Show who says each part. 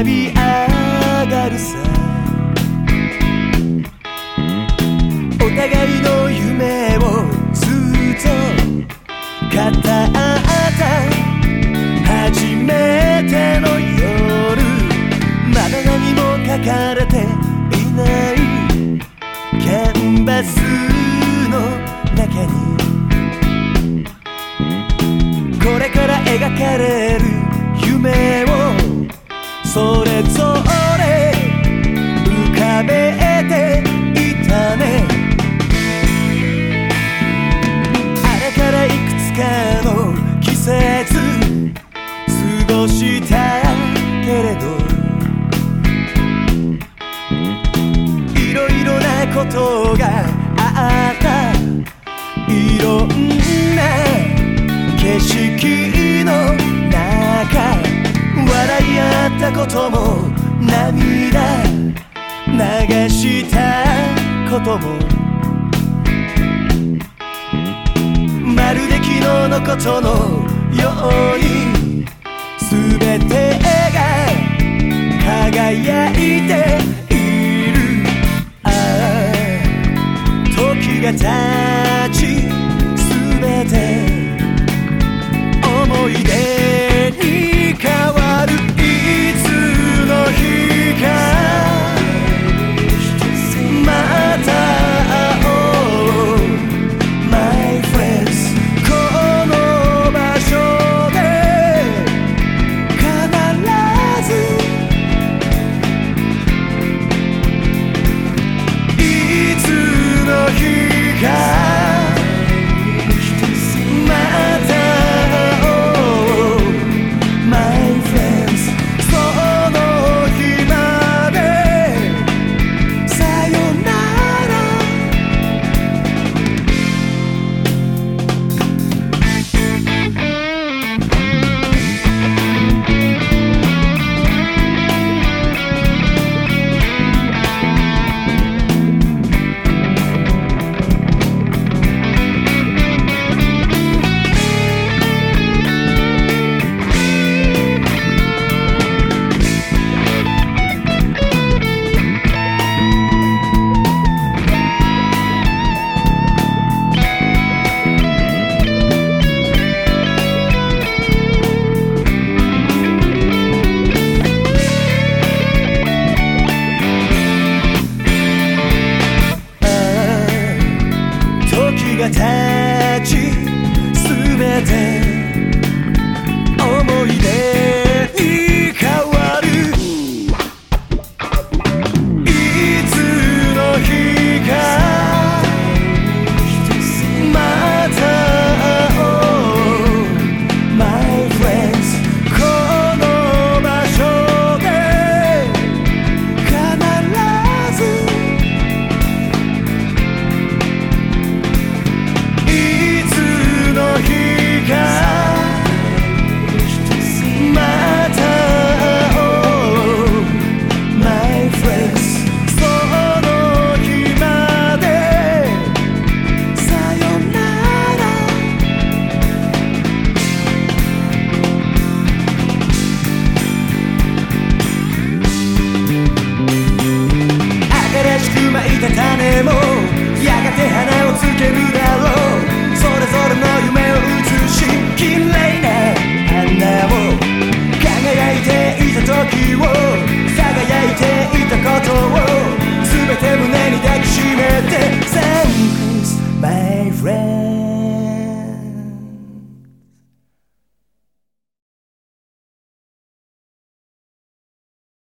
Speaker 1: 浮び上がるさ。お互いの夢をずっと語った初めての夜まだ何も書かれていない。キャンバスの中に。これから描かれる夢をそれぞれ浮かべていたね。あれからいくつかの季節過ごしたけれど。いろいろなことがあった。いろんなったことも涙流したことも。まるで昨日のことのように全てが輝いている。ああ時が経ちことを全て胸に抱きしめて Thanks my friend